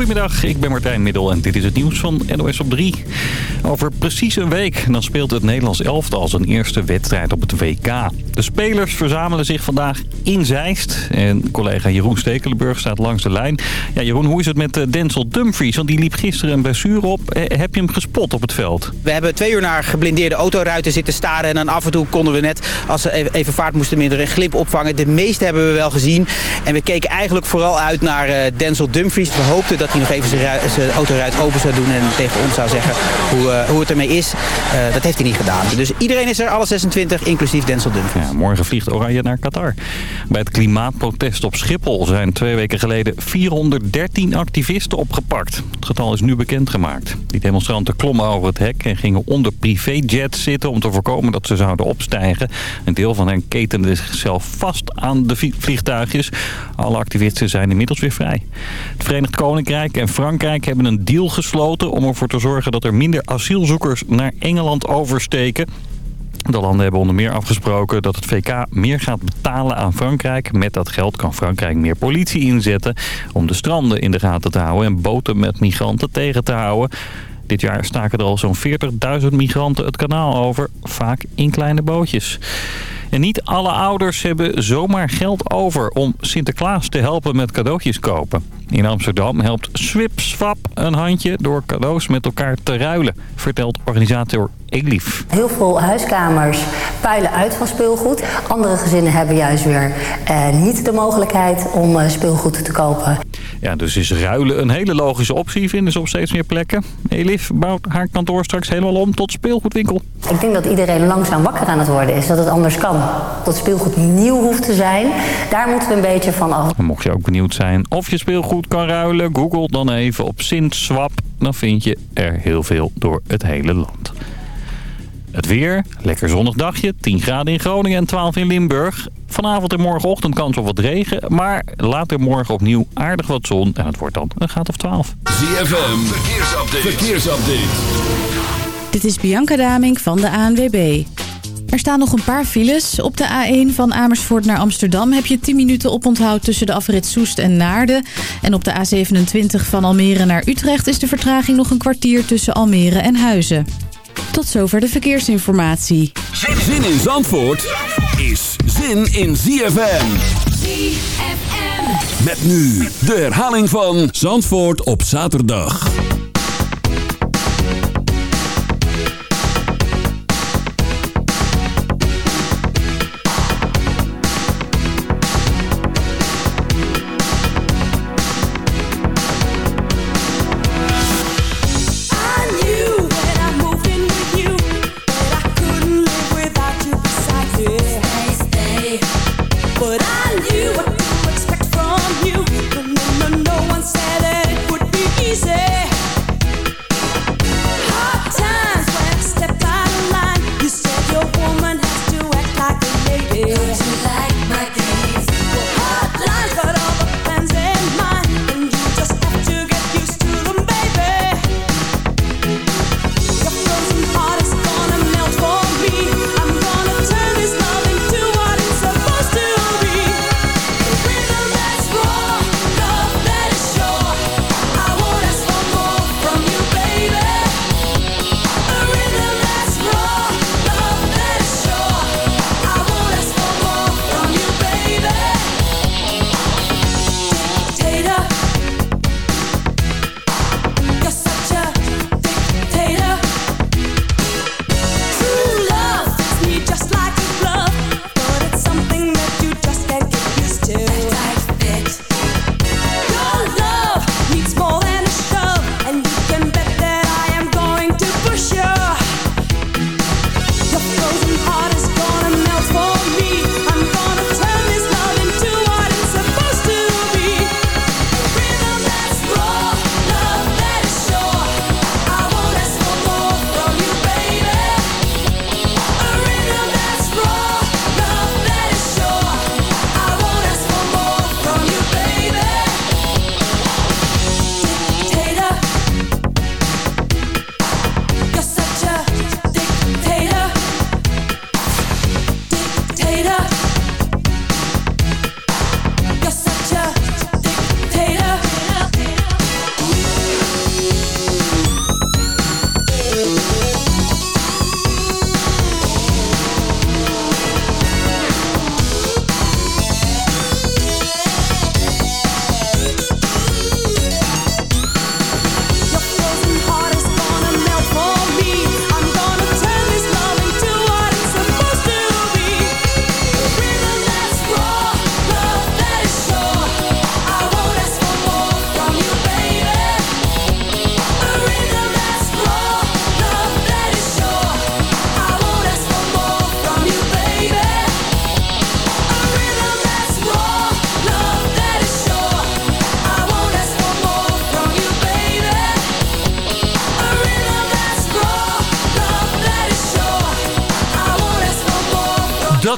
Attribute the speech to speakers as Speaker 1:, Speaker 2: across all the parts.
Speaker 1: Goedemiddag, ik ben Martijn Middel en dit is het nieuws van NOS op 3. Over precies een week dan speelt het Nederlands elftal zijn eerste wedstrijd op het WK. De spelers verzamelen zich vandaag in Zeist. En collega Jeroen Stekelenburg staat langs de lijn. Ja, Jeroen, hoe is het met eh, Denzel Dumfries? Want die liep gisteren een blessure op. Eh, heb je hem gespot op het veld?
Speaker 2: We hebben twee uur naar geblindeerde autoruiten zitten staren. En dan af en toe konden we net, als ze even vaart moesten minder, een glip opvangen. De meeste hebben we wel gezien. En we keken eigenlijk vooral uit naar eh, Denzel Dumfries. We hoopten dat hij nog even zijn autoruit open zou doen en tegen ons zou zeggen hoe, uh, hoe het ermee is. Uh, dat heeft hij niet gedaan. Dus iedereen is er, alle 26, inclusief Denzel Dumfries.
Speaker 1: Ja, morgen vliegt Oranje naar Qatar. Bij het klimaatprotest op Schiphol zijn twee weken geleden 413 activisten opgepakt. Het getal is nu bekendgemaakt. Die demonstranten klommen over het hek en gingen onder privéjets zitten om te voorkomen dat ze zouden opstijgen. Een deel van hen ketende zichzelf vast aan de vliegtuigjes. Alle activisten zijn inmiddels weer vrij. Het Verenigd Koninkrijk en Frankrijk hebben een deal gesloten om ervoor te zorgen dat er minder asielzoekers naar Engeland oversteken. De landen hebben onder meer afgesproken dat het VK meer gaat betalen aan Frankrijk. Met dat geld kan Frankrijk meer politie inzetten om de stranden in de gaten te houden en boten met migranten tegen te houden. Dit jaar staken er al zo'n 40.000 migranten het kanaal over, vaak in kleine bootjes. En niet alle ouders hebben zomaar geld over om Sinterklaas te helpen met cadeautjes kopen. In Amsterdam helpt Swipswap een handje door cadeaus met elkaar te ruilen, vertelt organisator Elif.
Speaker 3: Heel veel huiskamers puilen uit van speelgoed. Andere gezinnen hebben juist weer eh, niet de mogelijkheid om eh, speelgoed te kopen.
Speaker 1: Ja, dus is ruilen een hele logische optie, vinden ze op steeds meer plekken. Elif bouwt haar kantoor straks helemaal om tot speelgoedwinkel.
Speaker 3: Ik denk dat iedereen langzaam wakker aan het worden is, dat het anders kan. Dat speelgoed nieuw hoeft te zijn, daar moeten we een beetje van af.
Speaker 1: mocht je ook benieuwd zijn of je speelgoed kan ruilen, google dan even op Sintswap. Dan vind je er heel veel door het hele land. Het weer, lekker zonnig dagje, 10 graden in Groningen en 12 in Limburg. Vanavond en morgenochtend kans op wat regen, maar later morgen opnieuw aardig wat zon. En het wordt dan een graad of 12.
Speaker 4: ZFM, verkeersupdate. verkeersupdate.
Speaker 5: Dit is Bianca Daming van de ANWB. Er staan nog een paar files. Op de A1 van Amersfoort naar Amsterdam heb je 10 minuten oponthoud tussen de afrit Soest en Naarden. En op de A27 van Almere naar Utrecht is de vertraging nog een kwartier tussen Almere en Huizen. Tot zover de verkeersinformatie.
Speaker 4: Zin in Zandvoort is zin in ZFM.
Speaker 6: ZFM.
Speaker 4: Met nu de herhaling van Zandvoort op zaterdag.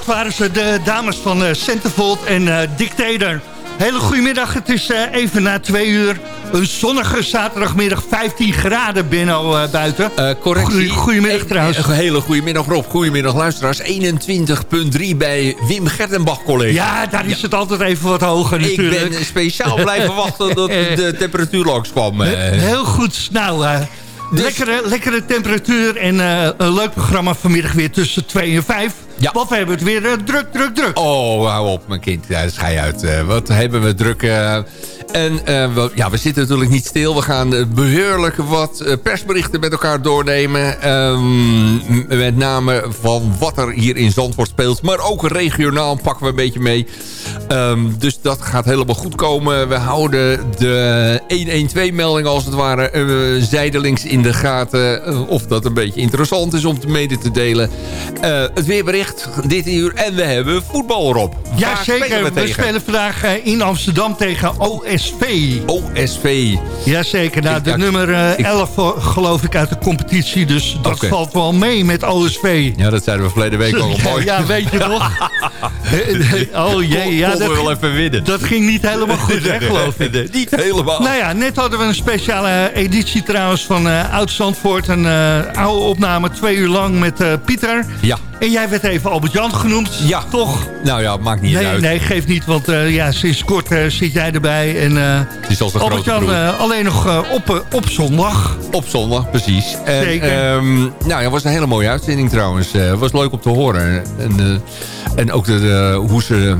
Speaker 6: Dat waren ze, de dames van uh, Centerfold en uh, Dictator. Hele goedemiddag, het is uh, even na twee uur. Een zonnige zaterdagmiddag, 15 graden binnen uh, buiten.
Speaker 7: Correctie.
Speaker 6: Goedemiddag trouwens.
Speaker 7: Een hele goedemiddag Rob, goedemiddag luisteraars. 21.3 bij Wim Gertenbach College.
Speaker 6: Ja, daar is ja. het altijd even wat hoger natuurlijk.
Speaker 7: Ik ben speciaal blijven wachten tot de temperatuur langs kwam.
Speaker 6: Heel goed, nou... Dus... Lekkere, lekkere temperatuur en uh, een leuk programma vanmiddag weer tussen 2 en 5.
Speaker 7: Ja.
Speaker 6: Wat hebben we het weer uh, druk, druk, druk.
Speaker 7: Oh, hou op mijn kind. Ja, schij uit. Uh, wat hebben we druk. En we, ja, we zitten natuurlijk niet stil. We gaan beheerlijk wat persberichten met elkaar doornemen. Um, met name van wat er hier in Zandvoort speelt. Maar ook regionaal pakken we een beetje mee. Um, dus dat gaat helemaal goed komen. We houden de 112-melding als het ware zijdelings in de gaten. of dat een beetje interessant is om te mede te delen. Het weerbericht dit uur. En we hebben voetbal erop.
Speaker 6: Ja, zeker. We, we spelen vandaag in Amsterdam tegen OSV.
Speaker 7: OSV.
Speaker 6: Jazeker. Nou, de nummer uh, 11 geloof ik uit de competitie. Dus dat okay. valt wel mee met OSV.
Speaker 7: Ja, dat zeiden we verleden week al mooi.
Speaker 6: Ja, weet je nog? oh jee, ja.
Speaker 7: Dat, wel even winnen.
Speaker 6: dat ging niet helemaal goed, hè, geloof ik.
Speaker 7: niet helemaal.
Speaker 6: Nou ja, net hadden we een speciale editie trouwens van uh, Oud-Zandvoort. Een uh, oude opname, twee uur lang met Pieter.
Speaker 7: Ja.
Speaker 6: En jij werd even Albert-Jan genoemd.
Speaker 7: Ja.
Speaker 6: Toch?
Speaker 7: Nou ja, maakt niet
Speaker 6: nee,
Speaker 7: uit.
Speaker 6: Nee, geeft niet, want uh, ja, sinds kort uh, zit jij erbij. En uh, Albert-Jan alleen nog op, op zondag.
Speaker 7: Op zondag, precies. En,
Speaker 6: Zeker.
Speaker 7: Um, nou ja, was een hele mooie uitzending trouwens. Het was leuk om te horen. En, en ook de, hoe ze...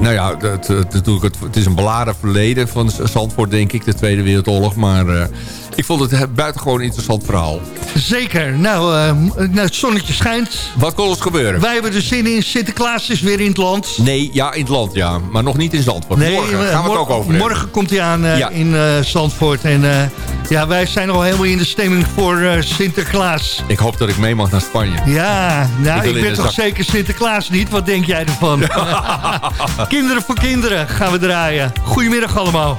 Speaker 7: Nou ja, het, het, het, het is een beladen verleden van Zandvoort, denk ik. De Tweede Wereldoorlog. Maar ik vond het een buitengewoon interessant verhaal.
Speaker 6: Zeker. Nou, uh, het zonnetje schijnt.
Speaker 7: Wat kon ons gebeuren?
Speaker 6: Wij hebben er zin in. Sinterklaas is weer in het land.
Speaker 7: Nee, ja, in het land, ja. Maar nog niet in Zandvoort.
Speaker 6: Nee,
Speaker 7: morgen gaan we het ook over
Speaker 6: Morgen komt hij aan uh,
Speaker 7: ja.
Speaker 6: in Zandvoort. En ja, wij zijn al helemaal in de stemming voor Sinterklaas.
Speaker 7: Ik hoop dat ik mee mag naar Spanje.
Speaker 6: Ja, nou, ik, ik ben toch
Speaker 7: zak.
Speaker 6: zeker Sinterklaas niet. Wat denk jij ervan? kinderen voor kinderen gaan we draaien. Goedemiddag allemaal.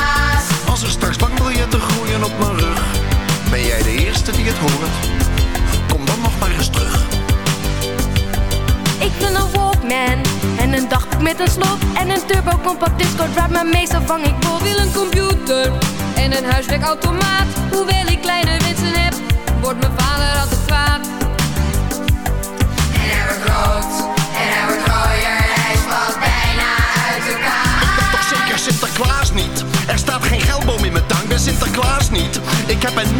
Speaker 8: Hoort? Kom dan nog maar eens terug.
Speaker 9: Ik wil een Walkman en een dagboek met een slot en een turbo compact discord waar maar meestal vang ik bot.
Speaker 10: Ik wil een computer en een huiswerkautomaat. Hoewel ik kleine wensen heb, wordt mijn vader altijd kwaad.
Speaker 11: En hij wordt rood, en hij wordt rooier, hij valt bijna uit elkaar.
Speaker 8: Ik ben toch zeker Sinterklaas niet? Er staat geen geldboom in mijn tuin, ben Sinterklaas niet. Ik heb een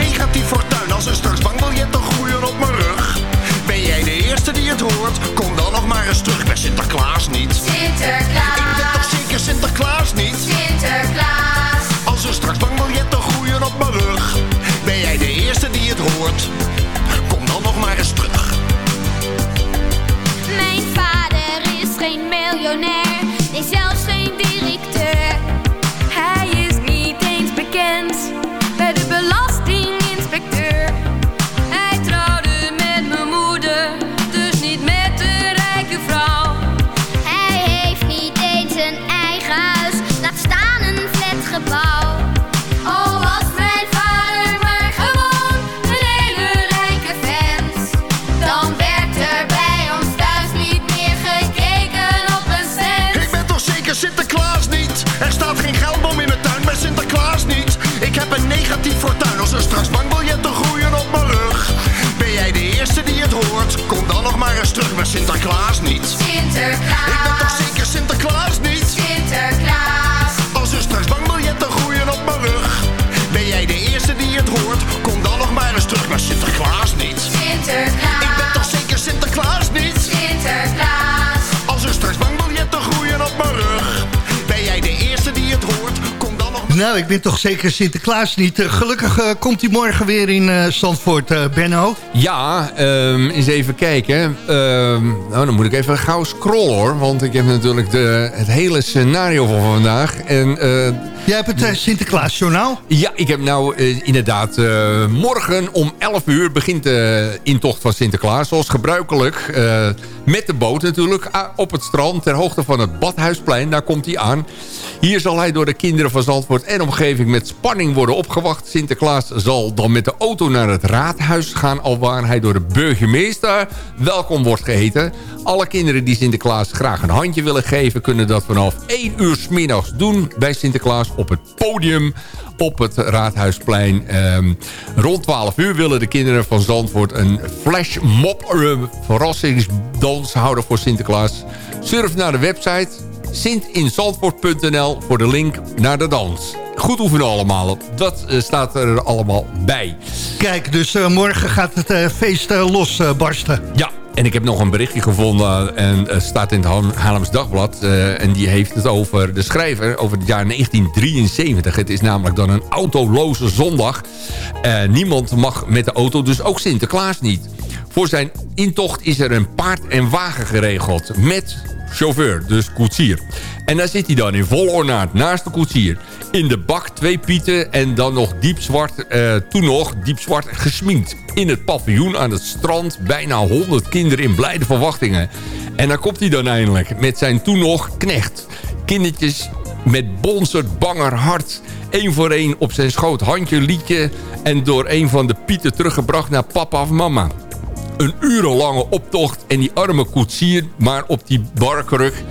Speaker 6: Nou, ik ben toch zeker Sinterklaas niet. Eh, gelukkig eh, komt hij morgen weer in uh, Zandvoort, Benno.
Speaker 7: Ja, um, eens even kijken. Ehm, nou, dan moet ik even gauw scrollen hoor. Want ik heb natuurlijk de, het hele scenario van vandaag. En,
Speaker 6: Jij hebt het Sinterklaasjournaal?
Speaker 7: Ja, ik heb nou inderdaad... morgen om 11 uur begint de intocht van Sinterklaas. Zoals gebruikelijk. met de boot natuurlijk. op het strand ter hoogte van het Badhuisplein. Daar komt hij aan. Hier zal hij door de kinderen van Zandvoort en omgeving met spanning worden opgewacht. Sinterklaas zal dan met de auto naar het raadhuis gaan... alwaar hij door de burgemeester welkom wordt geheten. Alle kinderen die Sinterklaas graag een handje willen geven... kunnen dat vanaf 1 uur s middags doen bij Sinterklaas op het podium op het Raadhuisplein. Um, rond 12 uur willen de kinderen van Zandvoort een flashmob uh, verrassingsdans houden voor Sinterklaas. Surf naar de website sintinzandvoort.nl voor de link naar de dans. Goed oefenen allemaal. Dat uh, staat er allemaal bij.
Speaker 6: Kijk, dus uh, morgen gaat het uh, feest losbarsten.
Speaker 7: ja, en ik heb nog een berichtje gevonden en uh, staat in het Haarlems Dagblad. Uh, en die heeft het over de schrijver, over het jaar 1973. Het is namelijk dan een autoloze zondag. Uh, niemand mag met de auto, dus ook Sinterklaas niet. Voor zijn intocht is er een paard en wagen geregeld. Met chauffeur, dus koetsier. En daar zit hij dan in vol ornaat naast de koetsier. In de bak twee pieten en dan nog diepzwart, uh, toen nog diepzwart gesminkt. In het paviljoen aan het strand bijna 100 kinderen in blijde verwachtingen. En daar komt hij dan eindelijk met zijn toen nog knecht. Kindertjes met bonzerd banger hart. Eén voor één op zijn schoot handje liedje. En door een van de pieten teruggebracht naar papa of mama een urenlange optocht en die arme koetsier maar op die barkruk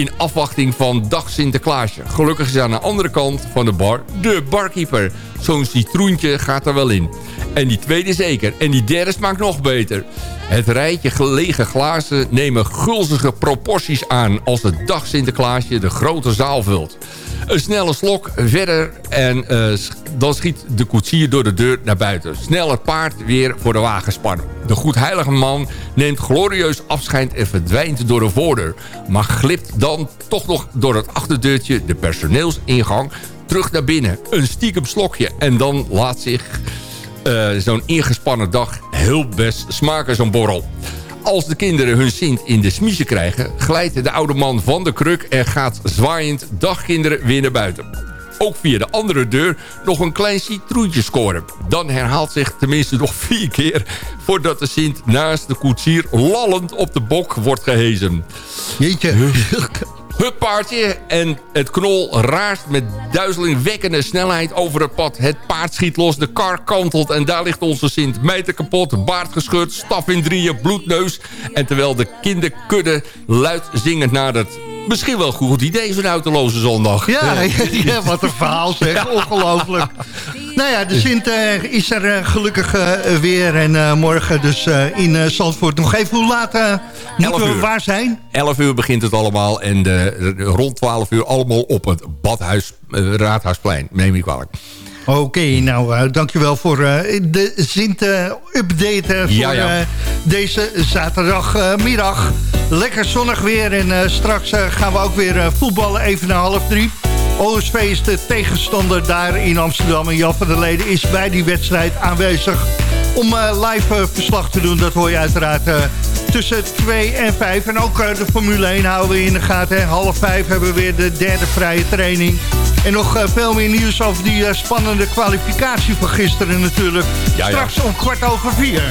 Speaker 7: in afwachting van dag Sinterklaasje. Gelukkig is aan de andere kant van de bar de barkeeper. Zo'n citroentje gaat er wel in. En die tweede zeker. En die derde smaakt nog beter. Het rijtje gelegen glazen nemen gulzige proporties aan... als het dag Sinterklaasje de grote zaal vult. Een snelle slok verder en uh, dan schiet de koetsier door de deur naar buiten. Snel het paard weer voor de wagen spannen. De goedheilige man neemt glorieus afscheid en verdwijnt door de voordeur. Maar glipt dan toch nog door het achterdeurtje de personeelsingang terug naar binnen. Een stiekem slokje en dan laat zich uh, zo'n ingespannen dag heel best smaken zo'n borrel. Als de kinderen hun Sint in de smiezen krijgen... glijdt de oude man van de kruk en gaat zwaaiend dagkinderen weer naar buiten. Ook via de andere deur nog een klein citroentje scoren. Dan herhaalt zich tenminste nog vier keer... voordat de Sint naast de koetsier lallend op de bok wordt gehezen.
Speaker 6: Jeetje.
Speaker 7: Het paardje en het knol raast met duizelingwekkende snelheid over het pad. Het paard schiet los, de kar kantelt en daar ligt onze Sint. Mijter kapot, baard gescheurd, staf in drieën, bloedneus. En terwijl de kinderkudde luid zingend nadert. Misschien wel een goed idee, zo'n autoloze zondag.
Speaker 6: Ja, ja, wat een verhaal zeg. Ongelooflijk. Nou ja, de Sint uh, is er uh, gelukkig uh, weer. En morgen dus in Zandvoort. Nog even, hoe laat moeten we waar zijn?
Speaker 7: 11 uur begint het allemaal. En rond 12 uur allemaal op het Badhuis, Raadhuisplein. Neem ik kwalijk.
Speaker 6: Oké, okay, nou, dankjewel voor de Sint-update voor ja, ja. deze zaterdagmiddag. Lekker zonnig weer en straks gaan we ook weer voetballen even na half drie. OSV is de tegenstander daar in Amsterdam. En Jan van der Leden is bij die wedstrijd aanwezig om eh, live eh, verslag te doen. Dat hoor je uiteraard eh, tussen 2 en 5. En ook de Formule 1 houden we in de gaten. Hè. Half 5 hebben we weer de derde vrije training. En nog veel meer nieuws over die spannende kwalificatie van gisteren natuurlijk. Ja. Straks om kwart over 4.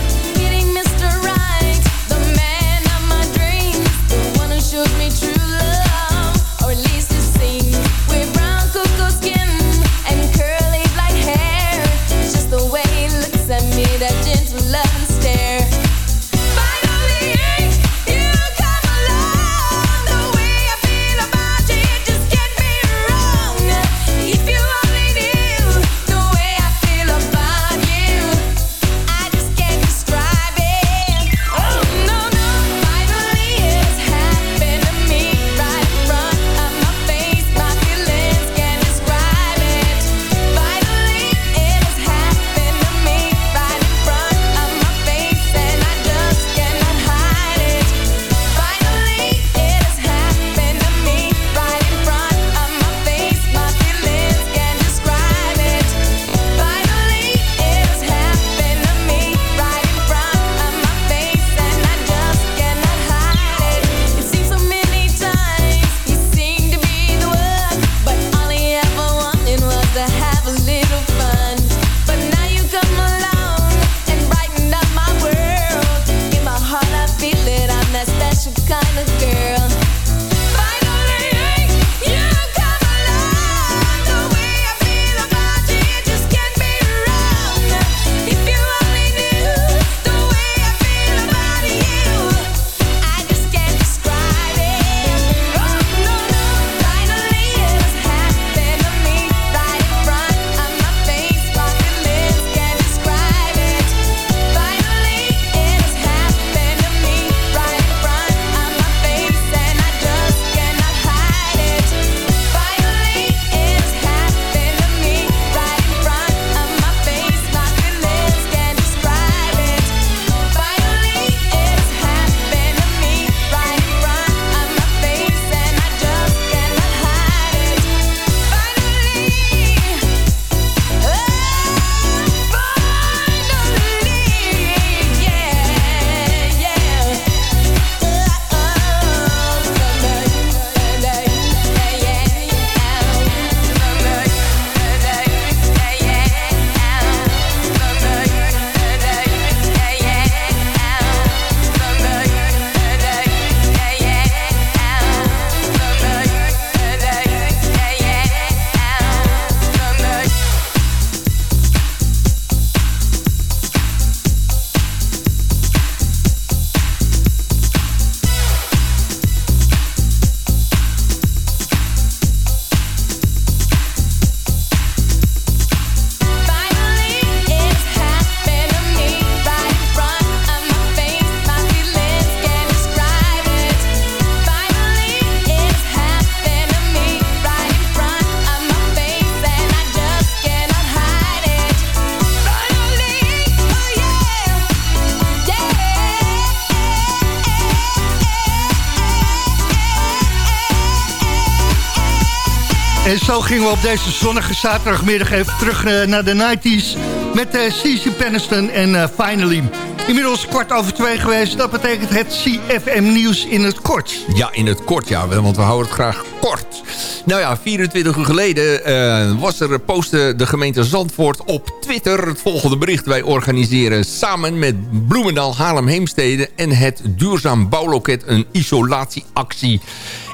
Speaker 6: En zo gingen we op deze zonnige zaterdagmiddag even terug eh, naar de 90s... met uh, CC Peniston en uh, Finally. Inmiddels kwart over twee geweest. Dat betekent het CFM nieuws in het kort.
Speaker 7: Ja, in het kort, ja. Want we houden het graag kort. Nou ja, 24 uur geleden was er, postte de gemeente Zandvoort op Twitter het volgende bericht. Wij organiseren samen met Bloemendaal, Haarlem, Heemstede en het Duurzaam Bouwloket een isolatieactie.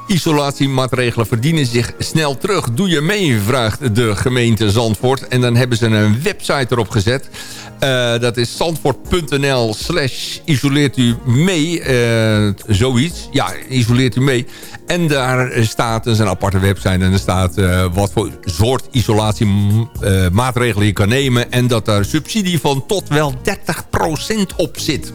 Speaker 7: Isolatiemaatregelen verdienen zich snel terug. Doe je mee, vraagt de gemeente Zandvoort. En dan hebben ze een website erop gezet. Uh, dat is zandvoort.nl slash isoleert u mee. Uh, zoiets. Ja, isoleert u mee. En daar staat een aparte website. En er staat uh, wat voor soort isolatiemaatregelen je kan nemen. En dat daar subsidie van tot wel 30% op zit.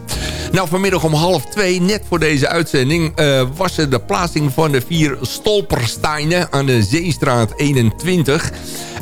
Speaker 7: Nou, vanmiddag om half twee, net voor deze uitzending... was er de plaatsing van de vier stolpersteinen aan de Zeestraat 21...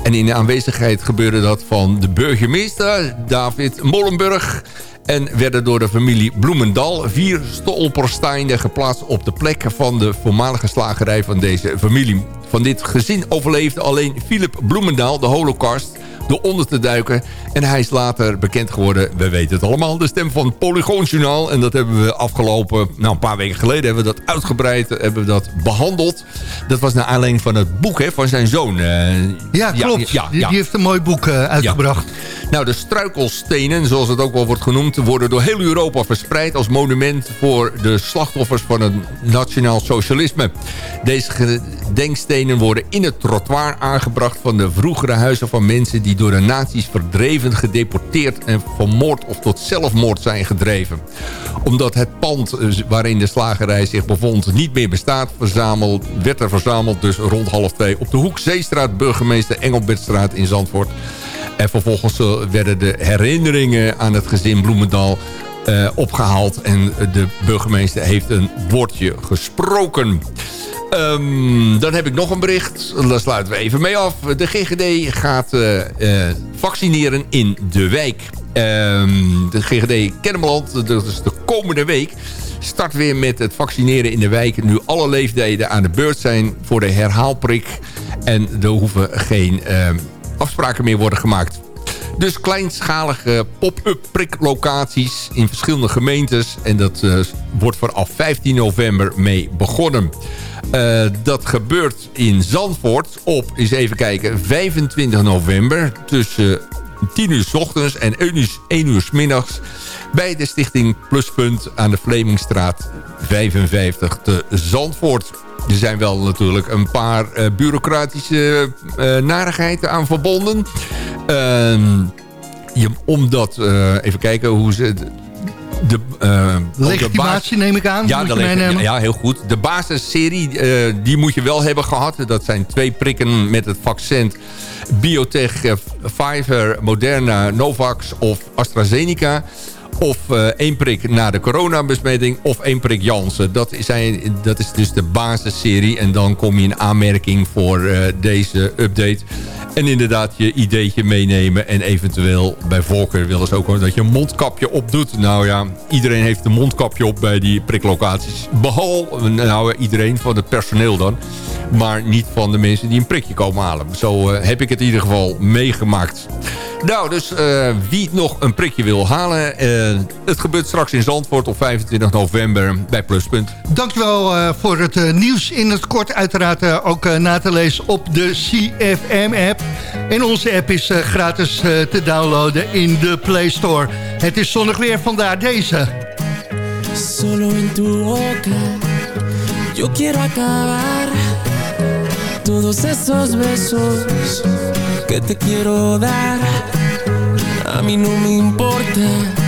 Speaker 7: En in aanwezigheid gebeurde dat van de burgemeester David Molenburg... en werden door de familie Bloemendal vier stolpersteinen geplaatst op de plek van de voormalige slagerij van deze familie. Van dit gezin overleefde alleen Philip Bloemendaal de holocaust door onder te duiken. En hij is later bekend geworden, we weten het allemaal, de stem van Polygoon Journaal. En dat hebben we afgelopen, nou een paar weken geleden hebben we dat uitgebreid, hebben we dat behandeld. Dat was naar aanleiding van het boek hè, van zijn zoon. Uh,
Speaker 6: ja, klopt. Ja, die, die, heeft een mooi boek uh, uitgebracht.
Speaker 7: Nou, de struikelstenen, zoals het ook wel wordt genoemd... worden door heel Europa verspreid als monument... voor de slachtoffers van het nationaal socialisme. Deze gedenkstenen worden in het trottoir aangebracht... van de vroegere huizen van mensen... die door de nazi's verdreven, gedeporteerd... en vermoord of tot zelfmoord zijn gedreven. Omdat het pand eh, waarin de slagerij zich bevond... niet meer bestaat, werd er verzameld... dus rond half twee op de hoek Zeestraat... burgemeester Engelbertstraat in Zandvoort... En vervolgens eh, werden de herinneringen aan het gezin Bloemendal uh, opgehaald. En de burgemeester heeft een woordje gesproken. Um, dan heb ik nog een bericht. Daar sluiten we even mee af. De GGD gaat uh, vaccineren in de wijk. Um, de GGD Kennemerland, dat is de komende week start weer met het vaccineren in de wijk. Nu alle leeftijden aan de beurt zijn voor de herhaalprik. En er hoeven geen uh, afspraken meer worden gemaakt. Dus kleinschalige pop-up priklocaties in verschillende gemeentes. En dat uh, wordt vanaf 15 november mee begonnen. Uh, dat gebeurt in Zandvoort op, eens even kijken, 25 november. Tussen 10 uur s ochtends en 1 uur, 1 uur s middags. Bij de stichting Pluspunt aan de Vlemingstraat 55 te Zandvoort. Er zijn wel natuurlijk een paar uh, bureaucratische uh, narigheden aan verbonden. Uh, je, omdat, uh, even kijken hoe ze...
Speaker 6: De, uh, Legitimatie neem ik aan.
Speaker 7: Ja, de ja, heel goed. De basisserie, uh, die moet je wel hebben gehad. Dat zijn twee prikken met het vaccin Biotech, Pfizer, Moderna, Novax of AstraZeneca. Of uh, één prik na de coronabesmetting of één prik Janssen. Dat, zijn, dat is dus de basisserie. En dan kom je in aanmerking voor uh, deze update. En inderdaad je ideetje meenemen. En eventueel bij voorkeur willen ze ook dat je een mondkapje opdoet. Nou ja, iedereen heeft een mondkapje op bij die priklocaties. Behalve nou, iedereen van het personeel dan. Maar niet van de mensen die een prikje komen halen. Zo uh, heb ik het in ieder geval meegemaakt. Nou, dus wie nog een prikje wil halen... het gebeurt straks in Zandvoort op 25 november bij Pluspunt.
Speaker 6: Dankjewel uh, voor het nieuws in het kort. Uiteraard ook na te lezen op de CFM-app. En onze app is gratis te downloaden in de Play Store. Het is zonnig weer, vandaar deze. Solo in tu boca Yo quiero acabar Todos esos besos que te quiero dar. A mí no me importa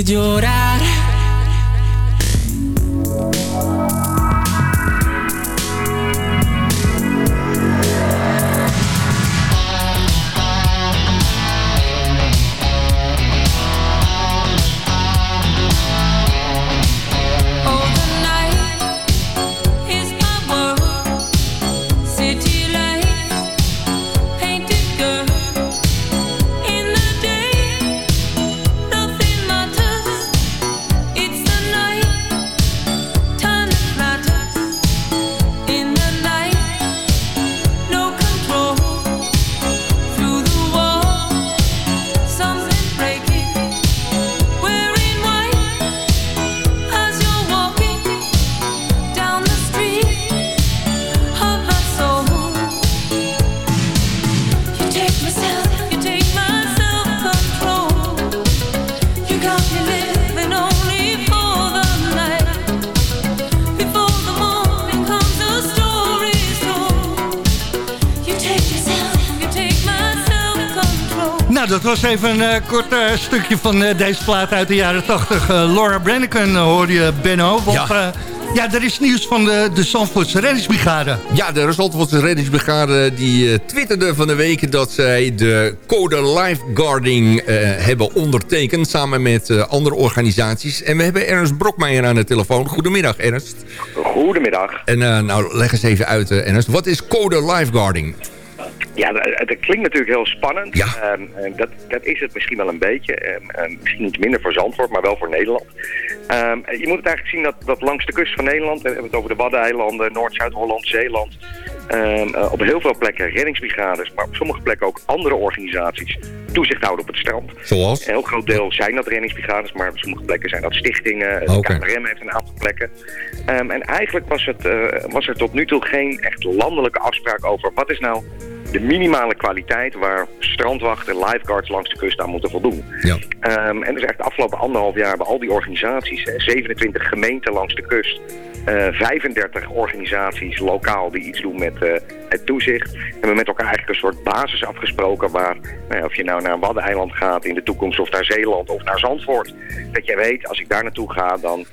Speaker 12: llorar.
Speaker 6: Was even een eh, kort eh, stukje van eh, deze plaat uit de jaren 80. Eh, Laura Brenneken hoor je, Benno. Want
Speaker 7: Ja.
Speaker 6: ja. ja, er is nieuws van de, de Zandvoortse reddingsbrigade.
Speaker 7: Ja, de Zandvoortse reddingsbrigade die eh, twitterde van de week... dat zij de code lifeguarding eh, hebben ondertekend... samen met eh, andere organisaties. En we hebben Ernst Brokmeijer aan de telefoon. Goedemiddag, Ernst.
Speaker 13: Goedemiddag.
Speaker 7: En nou, leg eens even uit, eh, Ernst. Wat is code lifeguarding?
Speaker 13: Ja, dat, dat klinkt natuurlijk heel spannend. Ehm, en dat, dat is het misschien wel een beetje. Ehm, en misschien iets minder voor Zandvoort, maar wel voor Nederland. Ehm, je moet het eigenlijk zien dat, dat langs de kust van Nederland... we hebben het over de Waddeneilanden, Noord, Zuid-Holland, Zeeland... ehm, eh, op heel veel plekken reddingsbrigades, maar op sommige plekken ook andere organisaties... toezicht houden op het strand.
Speaker 7: Zoals?
Speaker 13: Een heel groot deel zijn dat reddingsbrigades, maar op sommige plekken zijn dat stichtingen. De KNRM heeft een aantal plekken. Ehm, en eigenlijk was, het, eh, was er tot nu toe geen echt landelijke afspraak over wat is nou de minimale kwaliteit waar strandwachten, lifeguards langs de kust aan moeten voldoen.
Speaker 7: Ja.
Speaker 13: Ehm, en dus echt de afgelopen anderhalf jaar hebben al die organisaties, hè, 27 gemeenten langs de kust, eh, 35 organisaties lokaal die iets doen met eh, het toezicht, hebben met elkaar eigenlijk een soort basis afgesproken waar, nou ja, of je nou naar een Waddeneiland gaat in de toekomst of naar Zeeland of naar Zandvoort, dat jij weet, als ik daar naartoe ga, dan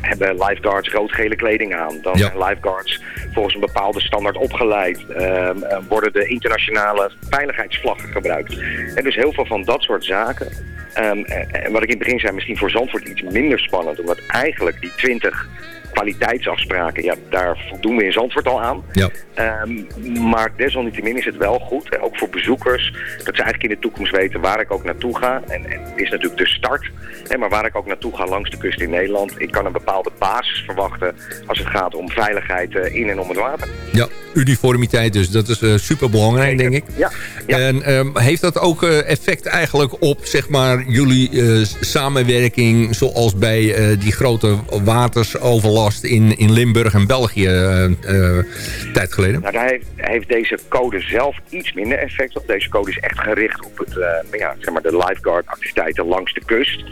Speaker 13: hebben lifeguards rood-gele kleding aan. Dan
Speaker 7: Ja.
Speaker 13: zijn lifeguards volgens een bepaalde standaard opgeleid. Ehm, eh, worden de internationale veiligheidsvlaggen gebruikt. En dus heel veel van dat soort zaken. Ehm, en wat ik in het begin zei, misschien voor Zandvoort iets minder spannend. Omdat eigenlijk die 20 kwaliteitsafspraken, ja, daar voldoen we in Zandvoort al aan.
Speaker 7: Ja.
Speaker 13: Ehm, maar desalniettemin is het wel goed, ook voor bezoekers, dat ze eigenlijk in de toekomst weten waar ik ook naartoe ga. En, en is natuurlijk de start, hè, maar waar ik ook naartoe ga langs de kust in Nederland. Ik kan een bepaalde basis verwachten als het gaat om veiligheid eh, in en om het water.
Speaker 7: Ja, uniformiteit dus. Dat is super belangrijk, denk ik.
Speaker 13: Ja.
Speaker 7: En ehm, heeft dat ook eh, effect eigenlijk op zeg maar, jullie samenwerking... zoals bij die grote watersoverlast in, in Limburg en België eh, tijd geleden?
Speaker 13: Nou, daar heeft, heeft deze code zelf iets minder effect op. Deze code is echt gericht op het, eh, ja, zeg maar de lifeguard activiteiten langs de kust.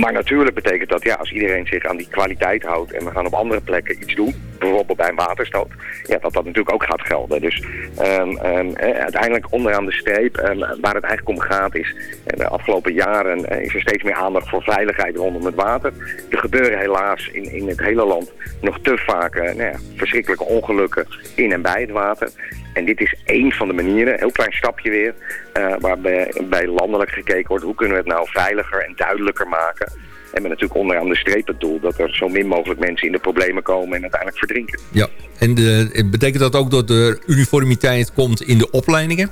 Speaker 13: Maar natuurlijk betekent dat, ja, als iedereen zich aan die kwaliteit houdt en we gaan op andere plekken iets doen, bijvoorbeeld bij een waterstoot, ja, dat dat natuurlijk ook gaat gelden. Dus ehm, ehm, eh, uiteindelijk onderaan de streep, ehm, waar het eigenlijk om gaat is, de afgelopen jaren eh, is er steeds meer aandacht voor veiligheid rondom het water. Er gebeuren helaas in, in het hele land nog te vaak eh, nou verschrikkelijke ongelukken in en bij het water. En dit is één van de manieren, een heel klein stapje weer, eh, waarbij bij landelijk gekeken wordt hoe kunnen we het nou veiliger en duidelijker maken. En met natuurlijk onderaan de streep het doel dat er zo min mogelijk mensen in de problemen komen en uiteindelijk verdrinken.
Speaker 7: Ja, en de, betekent dat ook dat er uniformiteit komt in de opleidingen?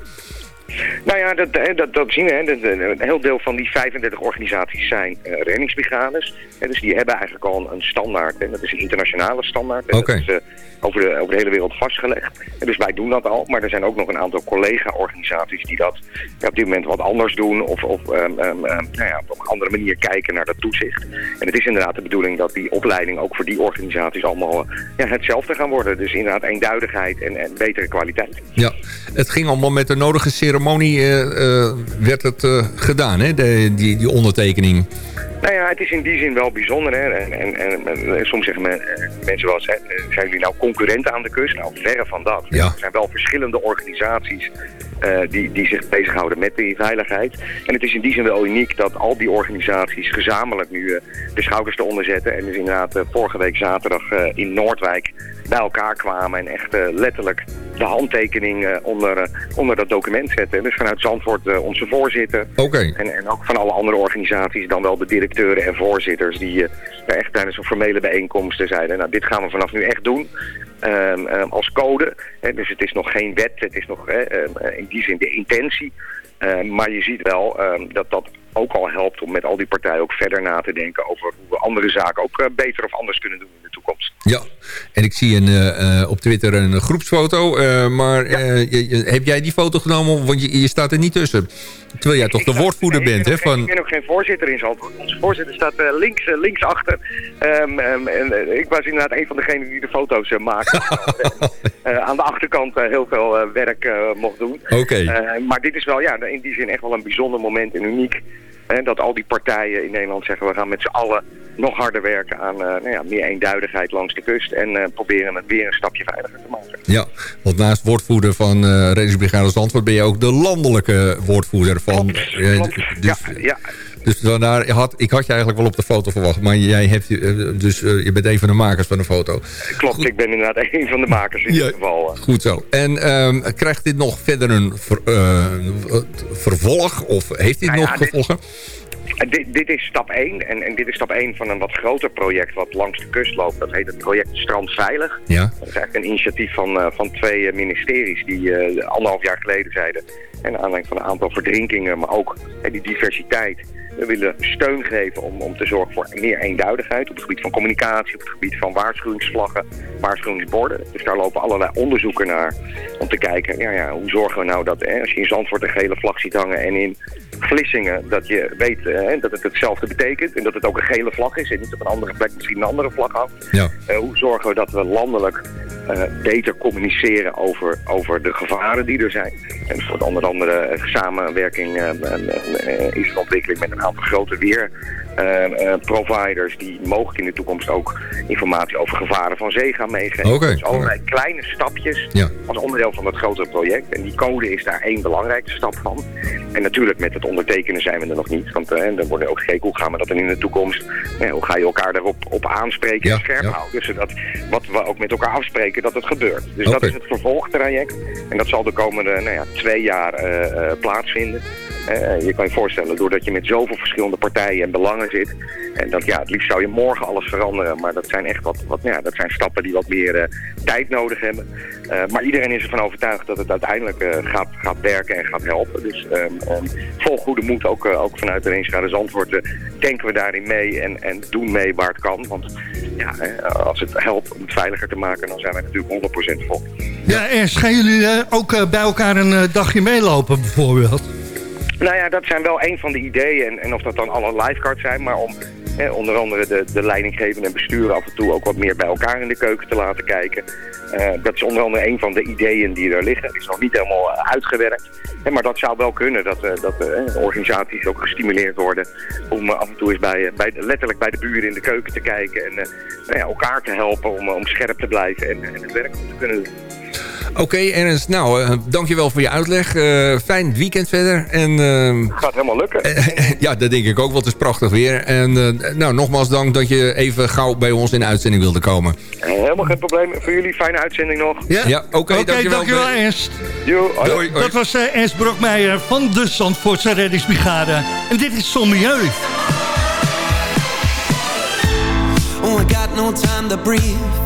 Speaker 13: Nou ja, dat, eh, dat, dat zien we. Hè. Eh, Een heel deel van die 35 organisaties zijn eh, reddingsbrigades. Dus die hebben eigenlijk al een, standaard. En dat is een internationale standaard.
Speaker 7: Oké.
Speaker 13: Over, de, over de hele wereld vastgelegd. Dus wij doen dat al. Maar er zijn ook nog een aantal collega-organisaties die dat ja, op dit moment wat anders doen. Of, of ehm, ehm, ehm, nou ja, op een andere manier kijken naar dat toezicht. En het is inderdaad de bedoeling dat die opleiding ook voor die organisaties allemaal eh, ja, hetzelfde gaan worden. Dus inderdaad eenduidigheid en, en betere kwaliteit.
Speaker 7: Ja, het ging allemaal met de nodige ceremonie eh, eh, werd het gedaan, hè? Die, die ondertekening.
Speaker 13: Nou ja, het is in die zin wel bijzonder. Hè? En, en, en, en soms zeggen men- eh, mensen wel eens, hè, eh, zijn jullie nou concurrenten aan de kust? Nou, verre van dat.
Speaker 7: Ja.
Speaker 13: Er zijn wel verschillende organisaties eh, die, die zich bezighouden met die veiligheid. En het is in die zin wel uniek dat al die organisaties gezamenlijk nu de schouders eronder zetten. En dus inderdaad vorige week zaterdag in Noordwijk bij elkaar kwamen en echt letterlijk de handtekening onder, onder dat document zetten. Dus vanuit Zandvoort onze voorzitter. En, en ook van alle andere organisaties dan wel de directeuren en voorzitters die eh, ja, echt tijdens een formele bijeenkomsten zeiden, nou dit gaan we vanaf nu echt doen. Ehm, ehm, als code. Hè, dus het is nog geen wet, het is nog hè, ehm, in die zin de intentie. Maar je ziet wel dat dat ook al helpt om met al die partijen ook verder na te denken over hoe we andere zaken ook eh, beter of anders kunnen doen in de toekomst.
Speaker 7: Ja, en ik zie een, eh, op Twitter een groepsfoto. maar heb jij die foto genomen? Want je, je staat er niet tussen. Terwijl jij toch de woordvoerder
Speaker 13: Nee,
Speaker 7: bent,
Speaker 13: ik
Speaker 7: hè?
Speaker 13: ben ook geen-
Speaker 7: Van,
Speaker 13: Ik ben ook geen voorzitter in Zandvoort. Onze voorzitter staat links, links achter. Ehm, ehm, en ik was inderdaad een van degenen die de foto's uh, maakte. Aan de achterkant heel veel werk mocht doen.
Speaker 7: Oké.
Speaker 13: Maar dit is wel ja, in die zin echt wel een bijzonder moment en uniek. Hè, dat al die partijen in Nederland zeggen we gaan met z'n allen nog harder werken aan eh, nou ja, meer eenduidigheid langs de kust. En eh, proberen het weer een stapje veiliger te maken.
Speaker 7: ja, want naast woordvoerder van eh Reddingsbrigade Zandvoort... ben je ook de landelijke woordvoerder van...
Speaker 13: Klopt.
Speaker 7: dus,
Speaker 13: ja, ja,
Speaker 7: dus vandaar, had, ik had je eigenlijk wel op de foto verwacht. Maar jij hebt, eh, dus, eh, je bent een van de makers van de foto.
Speaker 13: klopt. Ik ben inderdaad een van de makers in
Speaker 7: Ja.
Speaker 13: ieder geval. eh.
Speaker 7: Goed zo. En ehm, krijgt dit nog verder een ver- vervolg? Of heeft dit
Speaker 13: Nou
Speaker 7: nog
Speaker 13: ja, dit-
Speaker 7: gevolgen?
Speaker 13: En dit, dit is stap 1 en, en dit is stap 1 van een wat groter project wat langs de kust loopt. Dat heet het project Strand Veilig.
Speaker 7: Ja.
Speaker 13: Dat is eigenlijk een initiatief van, van twee ministeries die anderhalf jaar geleden zeiden. En aanleiding van een aantal verdrinkingen, maar ook die diversiteit. We willen steun geven om, om te zorgen voor meer eenduidigheid op het gebied van communicatie, op het gebied van waarschuwingsvlaggen, waarschuwingsborden. Dus daar lopen allerlei onderzoeken naar om te kijken, ja, ja, hoe zorgen we nou dat hè, als je in Zandvoort een gele vlag ziet hangen en in Vlissingen, dat je weet hè, dat het hetzelfde betekent en dat het ook een gele vlag is en niet op een andere plek misschien een andere vlag hangt.
Speaker 7: Ja.
Speaker 13: Eh, hoe zorgen we dat we landelijk eh, beter communiceren over, over de gevaren die er zijn. En voor onder andere samenwerking eh, eh, is een ontwikkeling met een aantal grote weer. eh, eh, providers die mogelijk in de toekomst ook informatie over gevaren van zee gaan meegeven. Dus allerlei kleine stapjes
Speaker 7: Ja.
Speaker 13: als onderdeel van dat grotere project. En die code is daar één belangrijke stap van. En natuurlijk met het ondertekenen zijn we er nog niet. Want eh, dan wordt ook gekeken hoe gaan we dat dan in de toekomst. hoe ga je elkaar daarop op aanspreken en scherp
Speaker 7: ja.
Speaker 13: houden. Zodat wat we ook met elkaar afspreken dat het gebeurt. Dus dat is het vervolgtraject. En dat zal de komende nou ja, twee jaar eh, eh, plaatsvinden. Eh, je kan je voorstellen, doordat je met zoveel verschillende partijen en belangen zit. En dat, ja, het liefst zou je morgen alles veranderen. Maar dat zijn echt wat, wat ja, dat zijn stappen die wat meer eh, tijd nodig hebben. Eh, maar iedereen is ervan overtuigd dat het uiteindelijk gaat, gaat werken en gaat helpen. Dus ehm, ehm, vol goede moed, ook, ook vanuit de Reenschade Zandvoort, denken we daarin mee en, en doen mee waar het kan. Want ja, als het helpt om het veiliger te maken, dan zijn wij natuurlijk 100% vol.
Speaker 6: Ja, Ernst, gaan jullie ook bij elkaar een dagje meelopen bijvoorbeeld?
Speaker 13: Nou ja, dat zijn wel een van de ideeën. En, en of dat dan alle lifeguards zijn, maar om onder andere de, de leidinggevende en besturen af en toe ook wat meer bij elkaar in de keuken te laten kijken. Eh, dat is onder andere een van de ideeën die er liggen. Het is nog niet helemaal eh, uitgewerkt. Maar dat zou wel kunnen, dat, eh, dat organisaties ook gestimuleerd worden om af en toe eens bij, bij, letterlijk bij de buren in de keuken te kijken. En nou ja, elkaar te helpen om, om scherp te blijven en, en het werk te kunnen doen.
Speaker 7: Oké, Ernst. Nou, eh, dankjewel voor je uitleg. Eh, fijn weekend verder. En, ehm,
Speaker 13: Gaat helemaal lukken.
Speaker 7: ja, dat denk ik ook, want het is prachtig weer. En eh, nou, nogmaals dank dat je even gauw bij ons in de uitzending wilde komen.
Speaker 13: Eh, helemaal geen probleem. Voor jullie fijne uitzending nog.
Speaker 6: Ja,
Speaker 7: Ja, oké, dankjewel.
Speaker 6: dankjewel Ernst.
Speaker 13: Jo, hoi.
Speaker 7: Doei, hoi.
Speaker 6: Dat was eh, Ernst Brokmeijer van de Zandvoortse Reddingsbrigade. En dit is Son Milieu.
Speaker 14: Oh, I got no time to breathe.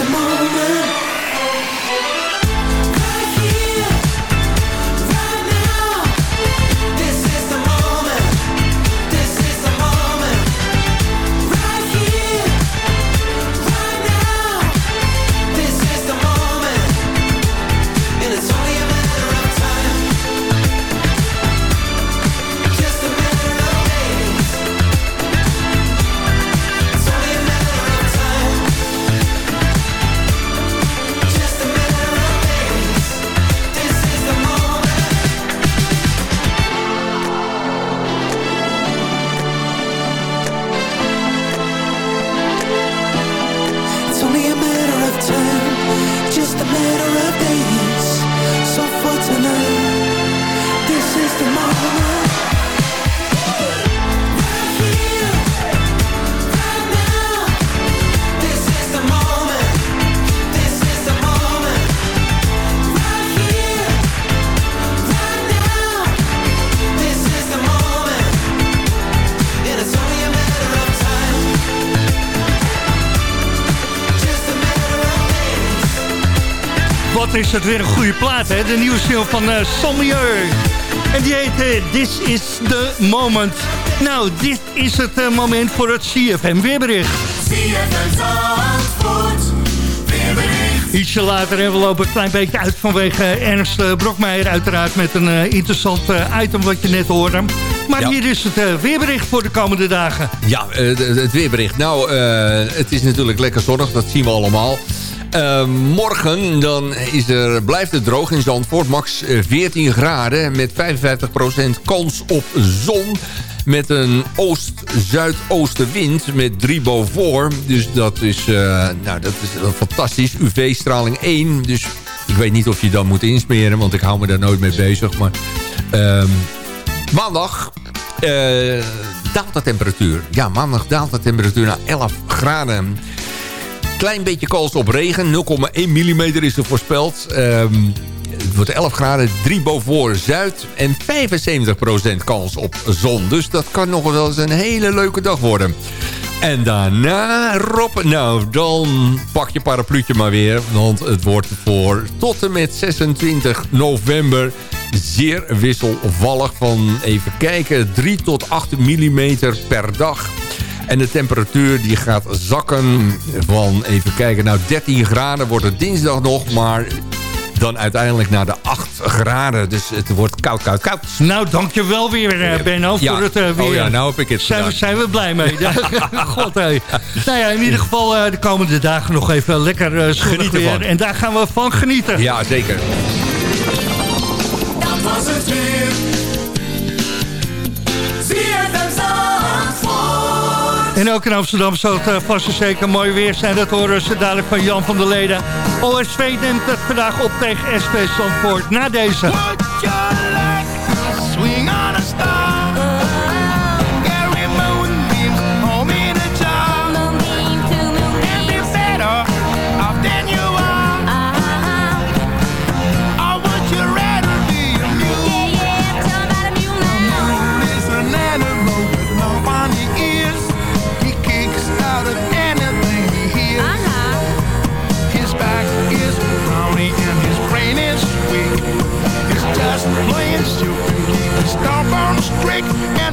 Speaker 14: the moment
Speaker 6: Wat is het weer een goede plaat, hè? De nieuwe single van uh, Sommieu. En die heet eh, This is the Moment. Nou, dit is het eh, moment voor het CFM weerbericht.
Speaker 15: CFM Zandvoort, weerbericht.
Speaker 6: Ietsje later en we lopen een klein beetje uit vanwege Ernst Brokmeijer uiteraard... met een interessant item wat je net hoorde. Maar
Speaker 7: Ja.
Speaker 6: hier is het weerbericht voor de komende dagen.
Speaker 7: Ja, eh, het weerbericht. Nou, eh, het is natuurlijk lekker zonnig, dat zien we allemaal. Eh, morgen dan is er, blijft het droog in Zandvoort. Max eh, 14 graden met 55% kans op zon. met een oost-zuidoostenwind met 3 boven. Dus dat is, eh, nou, dat is fantastisch. UV-straling 1. Dus ik weet niet of je dan moet insmeren, want ik hou me daar nooit mee bezig. Maar ehm, maandag eh, daalt de temperatuur. Ja, maandag daalt de temperatuur naar 11 graden. Klein beetje kans op regen. 0,1 mm is er voorspeld. Ehm, het wordt 11 graden, 3 boven zuid en 75% kans op zon. Dus dat kan nog wel eens een hele leuke dag worden. En daarna, Rob, nou, dan pak je parapluutje maar weer. Want het wordt voor tot en met 26 november zeer wisselvallig van, even kijken, 3 tot 8 mm per dag. En de temperatuur die gaat zakken van, even kijken, nou 13 graden wordt het dinsdag nog, maar dan uiteindelijk naar de 8 graden. Dus het wordt koud, koud, koud.
Speaker 6: Nou, dankjewel weer, uh, Benno,
Speaker 7: Ja.
Speaker 6: voor het uh, weer.
Speaker 7: Oh ja, nou heb ik het
Speaker 6: zijn we, zijn we blij mee. God, hé. Nou ja, in ieder geval uh, de komende dagen nog even lekker uh,
Speaker 7: Genieten
Speaker 6: weer.
Speaker 7: van.
Speaker 6: En daar gaan we van genieten.
Speaker 7: Ja, zeker.
Speaker 6: En ook in Amsterdam zal het uh, vast en zeker mooi weer zijn. Dat horen ze dadelijk van Jan van der Leden. OSV neemt het vandaag op tegen SP Zandvoort. Na deze.
Speaker 15: Straight.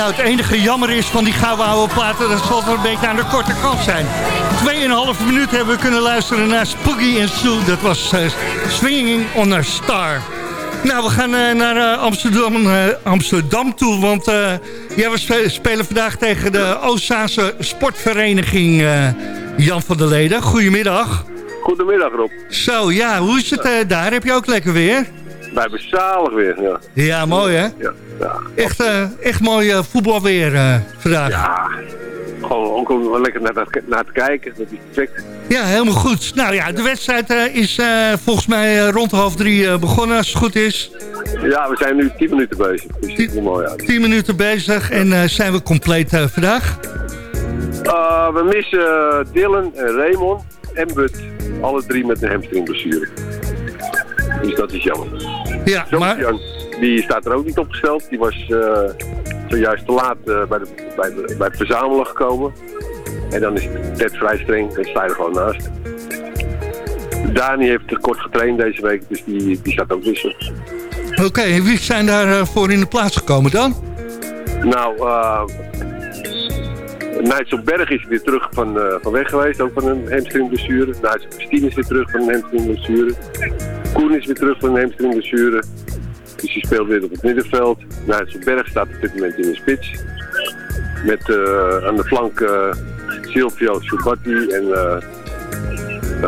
Speaker 6: Nou, het enige jammer is van die gouden oude platen... dat zal wel een beetje aan de korte kant zijn. Tweeënhalve minuut hebben we kunnen luisteren naar Spooky en Sue. Dat was eh, Swinging on a Star. Nou, we gaan eh, naar eh, Amsterdam, Amsterdam toe. Want ja, we spe- spelen vandaag tegen de Oostzaanse Sportvereniging Jan van der Leden. Goedemiddag.
Speaker 16: Goedemiddag Rob.
Speaker 6: Zo, ja, hoe is het daar? Heb je ook lekker weer?
Speaker 16: Wij hebben zalig weer, ja.
Speaker 6: Ja, mooi hè?
Speaker 16: Ja, ja.
Speaker 6: Echt, eh, echt mooi eh, voetbalweer eh, vandaag.
Speaker 16: Ja, gewoon ook wel lekker naar, naar te kijken. Dat is perfect.
Speaker 6: Ja, helemaal goed. Nou ja, de wedstrijd is volgens mij rond half drie begonnen, als het goed is.
Speaker 16: Ja, we zijn nu 10 minuten bezig. Dus er mooi uit.
Speaker 6: Tien minuten bezig en zijn we compleet vandaag.
Speaker 16: Uh, we missen Dylan en Raymond en Bud. Alle drie met een hamstringblessure. Dus dat is jammer.
Speaker 6: Ja,
Speaker 16: Sofian, die staat er ook niet opgesteld. Die was eh, zojuist te laat eh, bij, de, bij, de- bij het verzamelen gekomen. En dan is Ted vrij streng en sta je er gewoon naast. Dani heeft te kort getraind deze week, dus die, die staat ook wissel.
Speaker 6: Oké, en wie zijn daar eh, voor in de plaats gekomen dan?
Speaker 16: Nou, eh Nigel Berg is weer terug van, van weg geweest, ook van een hamstringblessure. Christine is weer terug van een hamstringblessure. Koen is weer terug van een hamstringblessure. Dus die speelt weer op het middenveld. Berg staat op dit moment in de spits. Met eh, aan de flank eh, Silvio Subatti en uh,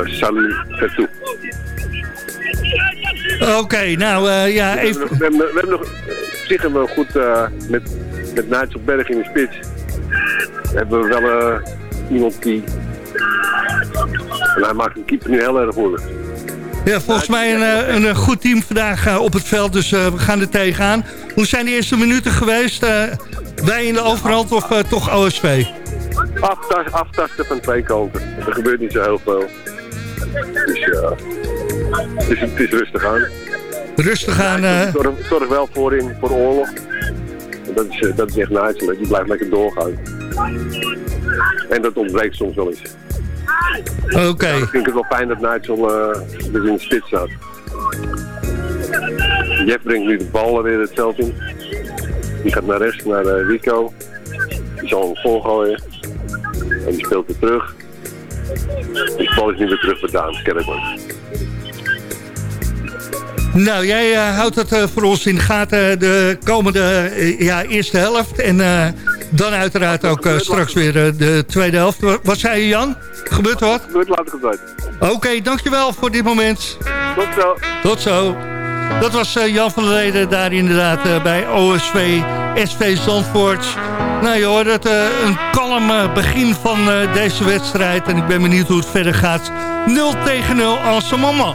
Speaker 16: Sally Vertu.
Speaker 6: Oké, nou eh, ja,
Speaker 16: We
Speaker 6: even...
Speaker 16: hebben nog- we hebben, we nog, op zich hebben we goed eh, met, met Nigel Berg in de spits. Hebben we wel eh, iemand die... En hij maakt een keeper nu heel erg moeilijk.
Speaker 6: Ja, volgens mij een, eh, een, eh, goed team vandaag eh, op het veld, dus eh, we gaan er tegenaan. Hoe zijn de eerste minuten geweest? Eh, wij in de overhand of eh, toch OSV?
Speaker 16: Aftas, aftasten van twee kanten. Er gebeurt niet zo heel veel. Dus ja, het is, het is rustig aan.
Speaker 6: Rustig aan. eh,
Speaker 16: Zorg, zorg wel voor in voor oorlog. Dat is, dat is echt hè. die blijft lekker doorgaan. En dat ontbreekt soms wel eens.
Speaker 6: Oké.
Speaker 16: Dan vind ik het wel fijn dat Nigel eh dus in de spits staat. Jeff brengt nu de bal weer het veld in. Die gaat naar rechts, naar eh, Rico. Die zal hem voorgooien. En die speelt weer terug. Die bal is nu weer terug bij Daan.
Speaker 6: Nou, jij eh, houdt het eh, voor ons in de gaten de komende eh, ja, eerste helft. En eh, dan uiteraard ook eh, straks weer eh, de tweede helft. Wat, zei je, Jan? Gebeurt er wat?
Speaker 16: Gebeurt, laat ik het weten.
Speaker 6: Oké, dankjewel voor dit moment.
Speaker 16: Tot zo.
Speaker 6: Tot zo. Dat was eh, Jan van der Leden daar inderdaad eh, bij OSV SV Zandvoort. Nou je hoort het, eh, een kalm eh, begin van eh, deze wedstrijd. En ik ben benieuwd hoe het verder gaat. 0 tegen 0 als een mama.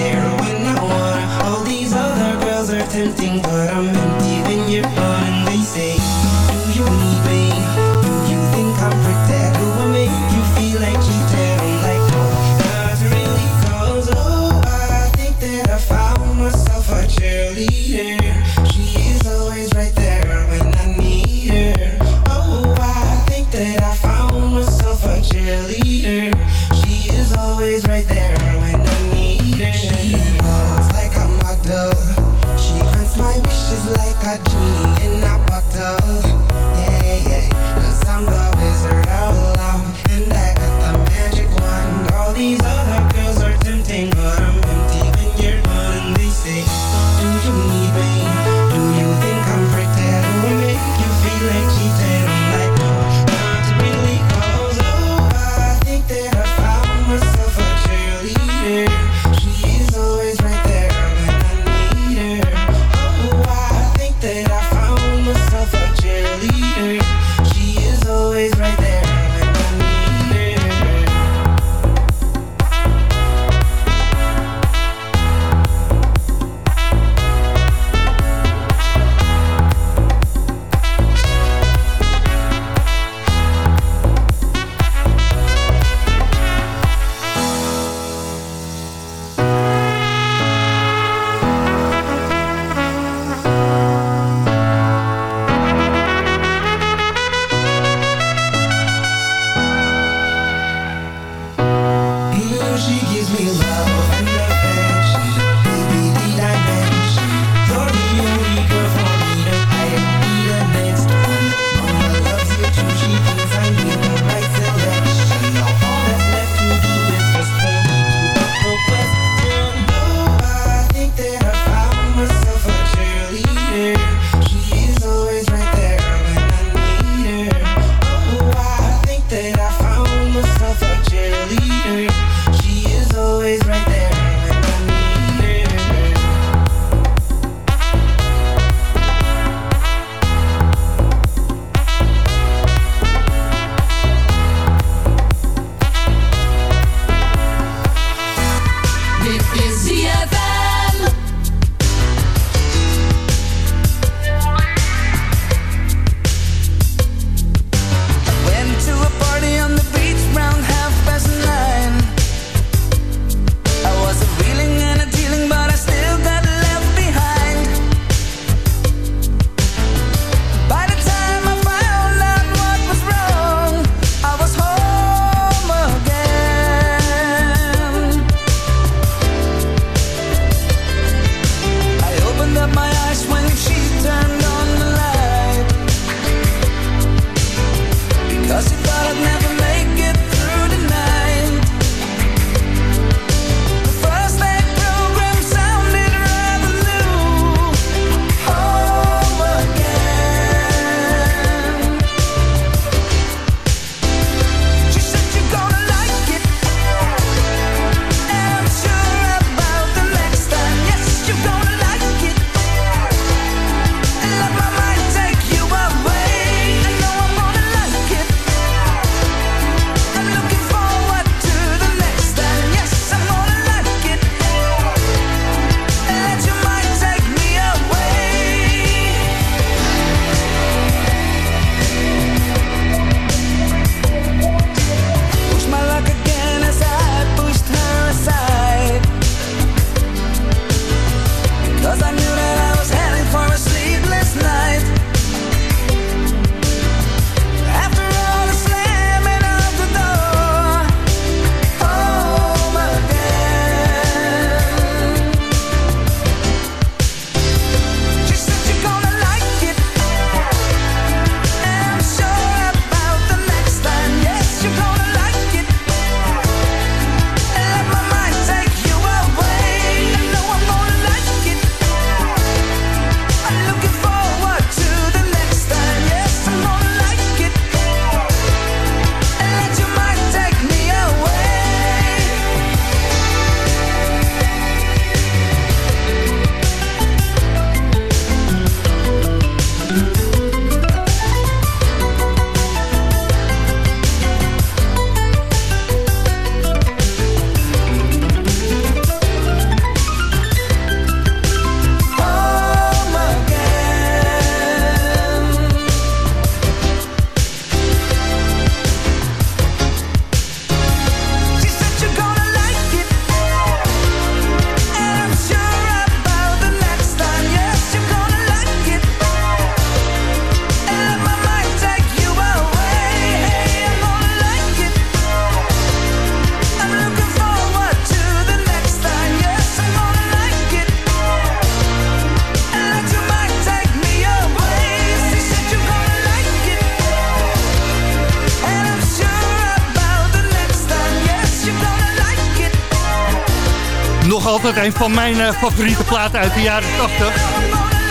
Speaker 6: altijd een van mijn eh, favoriete platen uit de jaren 80.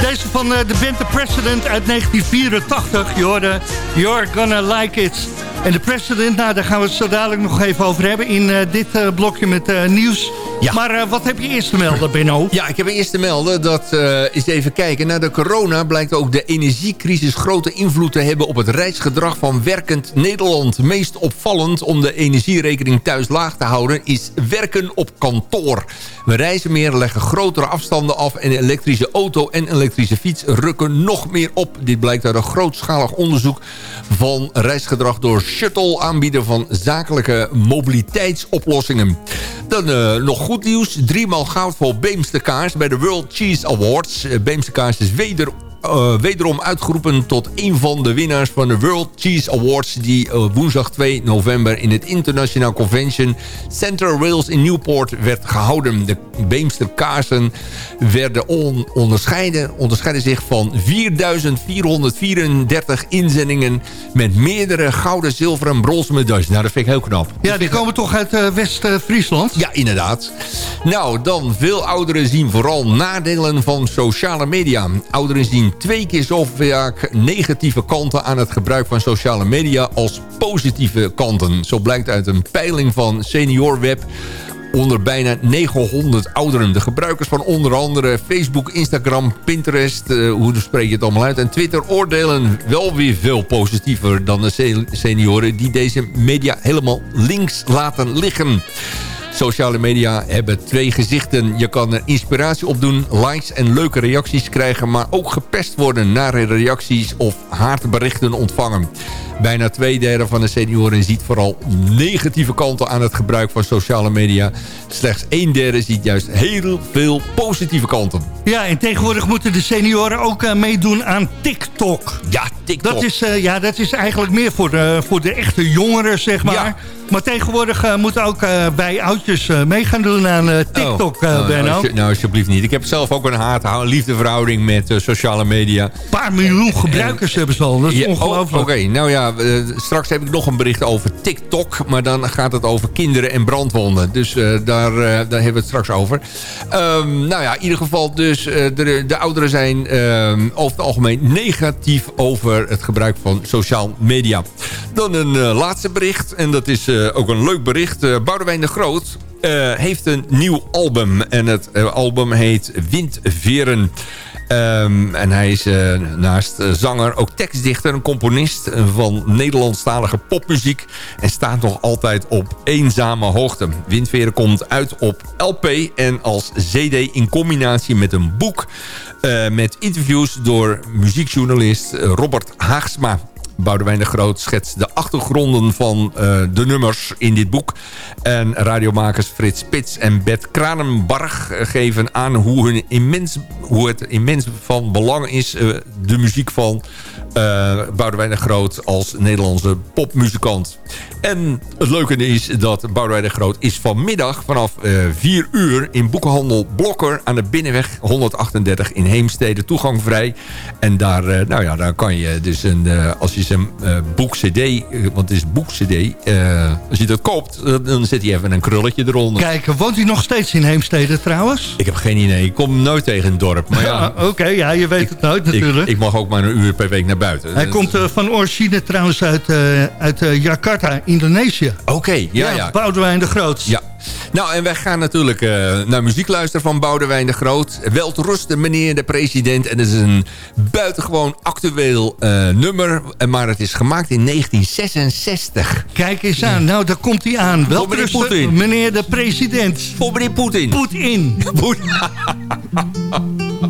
Speaker 6: Deze van eh, de band The President uit 1984. Je hoorde You're Gonna Like It. En de President, nou, daar gaan we het zo dadelijk nog even over hebben... in eh, dit blokje met eh, nieuws. Maar eh, wat heb je eerst te melden, Benno?
Speaker 7: Ja, ik heb eerst te melden dat, eh eens even kijken... na de corona blijkt ook de energiecrisis grote invloed te hebben... op het reisgedrag van werkend Nederland. Meest opvallend om de energierekening thuis laag te houden... is werken op kantoor. We reizen meer, leggen grotere afstanden af... en elektrische auto en elektrische fiets rukken nog meer op. Dit blijkt uit een grootschalig onderzoek van reisgedrag... door Shuttle, aanbieder van zakelijke mobiliteitsoplossingen. Dan eh, nog goed nieuws. Driemaal goud voor Beemster Kaars bij de World Cheese Awards. Eh, Beemster Kaars is weder eh, wederom uitgeroepen tot een van de winnaars van de World Cheese Awards... die eh, woensdag 2 november in het International Convention Center Wales in Newport werd gehouden. De Beemster kaarsen werden on onderscheiden, onderscheiden zich van 4.434 inzendingen... met meerdere gouden, zilveren en bronzen medailles. Nou, dat vind ik heel knap.
Speaker 6: Ja, die komen toch uit eh, West-Friesland?
Speaker 7: Ja, inderdaad. Nou, dan veel ouderen zien vooral nadelen van sociale media. Ouderen zien twee keer zo vaak negatieve kanten aan het gebruik van sociale media als positieve kanten. Zo blijkt uit een peiling van SeniorWeb onder bijna 900 ouderen. De gebruikers van onder andere Facebook, Instagram, Pinterest... eh, hoe spreek je het allemaal uit... en Twitter oordelen wel weer veel positiever dan de se- senioren... die deze media helemaal links laten liggen. Sociale media hebben twee gezichten. Je kan er inspiratie op doen, likes en leuke reacties krijgen... maar ook gepest worden, nare reacties of haatberichten ontvangen. Bijna twee derde van de senioren ziet vooral negatieve kanten aan het gebruik van sociale media. Slechts een derde ziet juist heel veel positieve kanten.
Speaker 6: Ja, en tegenwoordig moeten de senioren ook eh, meedoen aan TikTok.
Speaker 7: Ja, TikTok.
Speaker 6: Dat is, eh, ja, dat is eigenlijk meer voor de, voor de echte jongeren, zeg maar.
Speaker 7: Ja.
Speaker 6: Maar tegenwoordig eh, moeten ook wij oudjes mee gaan doen aan eh, TikTok,
Speaker 7: Oh,
Speaker 6: Benno.
Speaker 7: nou, alsje- nou, alsjeblieft niet. Ik heb zelf ook een haat-liefdeverhouding met sociale media.
Speaker 6: Een paar miljoen gebruikers hebben ze al. Dat is
Speaker 7: Ja, oh,
Speaker 6: ongelooflijk.
Speaker 7: Oké, nou ja, eh, straks heb ik nog een bericht over TikTok. Maar dan gaat het over kinderen en brandwonden. Dus eh, daar, eh, daar hebben we het straks over. Ehm, nou ja, in ieder geval dus de, de ouderen zijn ehm, over het algemeen negatief over het gebruik van sociaal media. Dan een laatste bericht. En dat is ook een leuk bericht. Eh Boudewijn de Groot heeft een nieuw album. En het album heet Windveren. Ehm, en hij is eh, naast eh, zanger ook tekstdichter en componist van Nederlandstalige popmuziek. En staat nog altijd op eenzame hoogte. Windveren komt uit op LP en als CD in combinatie met een boek. eh, met interviews door muziekjournalist Robert Haagsma. Boudewijn de Groot schetst de achtergronden van eh, de nummers in dit boek. En radiomakers Frits Spits en Bert Kranenbarg eh, geven aan hoe, hun immens, hoe het immens van belang is... eh, de muziek van eh Boudewijn de Groot als Nederlandse popmuzikant. En het leuke is dat Boudewijn de Groot is vanmiddag vanaf eh 4 uur... in boekenhandel Blokker aan de Binnenweg 138 in Heemstede toegangvrij. En daar, eh, nou ja, daar kan je dus een, als je zijn boek-cd, eh, want het is boek-cd... eh, als je dat koopt, dan zet hij even een krulletje eronder.
Speaker 6: Kijk, woont hij nog steeds in Heemstede trouwens?
Speaker 7: Ik heb geen idee. Ik kom nooit tegen het dorp. Maar ja,
Speaker 6: Oké, ja, je weet het nooit
Speaker 7: ik,
Speaker 6: natuurlijk.
Speaker 7: ik mag ook maar een uur per week naar buiten.
Speaker 6: Hij komt eh, van origine trouwens uit, eh, uit eh, Jakarta, Indonesië.
Speaker 7: Oké, ja, ja.
Speaker 6: Boudewijn de Groot.
Speaker 7: Ja. Nou, en wij gaan natuurlijk naar muziek luisteren van Boudewijn de Groot. Wel te rusten, meneer de president. En het is een buitengewoon actueel nummer. En Maar het is gemaakt in 1966.
Speaker 6: Kijk eens aan, nou daar komt hij aan. Wel
Speaker 7: Voor meneer Poetin.
Speaker 6: de president.
Speaker 7: Voor meneer Poetin.
Speaker 6: Poetin.
Speaker 17: Meneer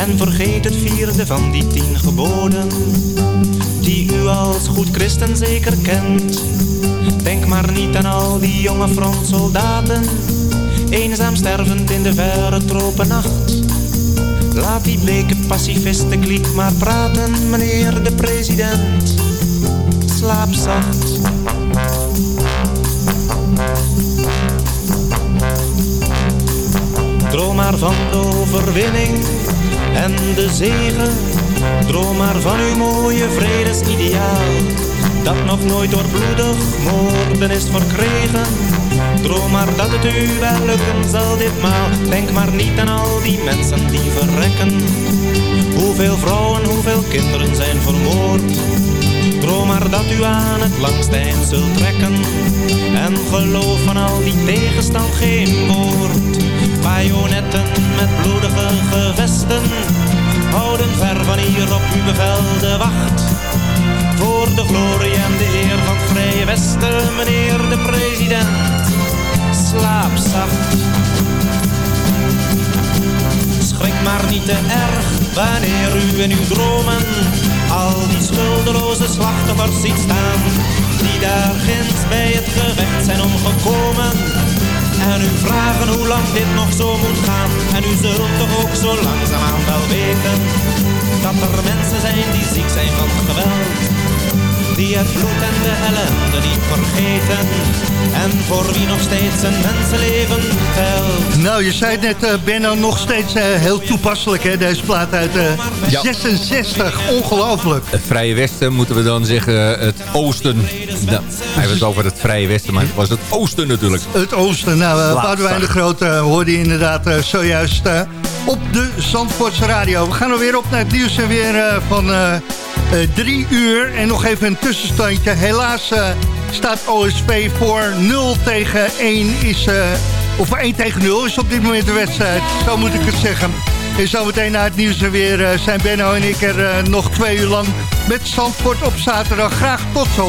Speaker 17: En vergeet het vierde van die tien geboden. Die u als goed christen zeker kent. Denk maar niet aan al die jonge frontsoldaten, eenzaam stervend in de verre tropennacht. Laat die bleke pacifisten maar praten, meneer de president. Slaap zacht. Droom maar van de overwinning en de zegen. Droom maar van uw mooie vredesideaal. Dat nog nooit door bloedig moorden is verkregen. Droom maar dat het u wel lukken zal ditmaal. Denk maar niet aan al die mensen die verrekken. Hoeveel vrouwen, hoeveel kinderen zijn vermoord. Droom maar dat u aan het langste eind zult trekken. En geloof van al die tegenstand geen woord. Bajonetten met bloedige gevesten. Houden ver van hier op uw bevel de wacht. Voor de glorie en de eer van Vrije Westen, meneer de president. Slaap zacht. Schrik maar niet te erg wanneer u in uw dromen al die schuldeloze slachtoffers ziet staan. Die daar ginds bij het gerecht zijn omgekomen. En u vragen hoe lang dit nog zo moet gaan. En u zult toch ook zo langzaamaan wel weten. Dat er mensen zijn die ziek zijn van geweld. Die het bloed en de ellende niet vergeten. En voor wie nog steeds een mensenleven telt.
Speaker 18: Nou, je zei het net, uh, Benno, nog steeds uh, heel toepasselijk, hè, deze plaat uit uh,
Speaker 7: Ja.
Speaker 18: 66. Ongelooflijk.
Speaker 7: Het Vrije Westen moeten we dan zeggen, het Oosten. Nou, hij het over het Vrije Westen, maar het was het Oosten natuurlijk.
Speaker 18: Het Oosten. Nou, uh, Boudewijn de. Groot uh, hoorde je inderdaad uh, zojuist uh, op de Zandvoortse Radio. We gaan er weer op naar het nieuws en weer uh, van uh, drie uur. En nog even een tussenstandje. Helaas uh, staat OSV voor 0 tegen 1 is... Uh, of 1 tegen 0 is op dit moment de wedstrijd. Zo moet ik het zeggen. En zometeen na het nieuws en weer zijn Benno en ik er nog twee uur lang met Zandvoort op zaterdag. Graag tot zo.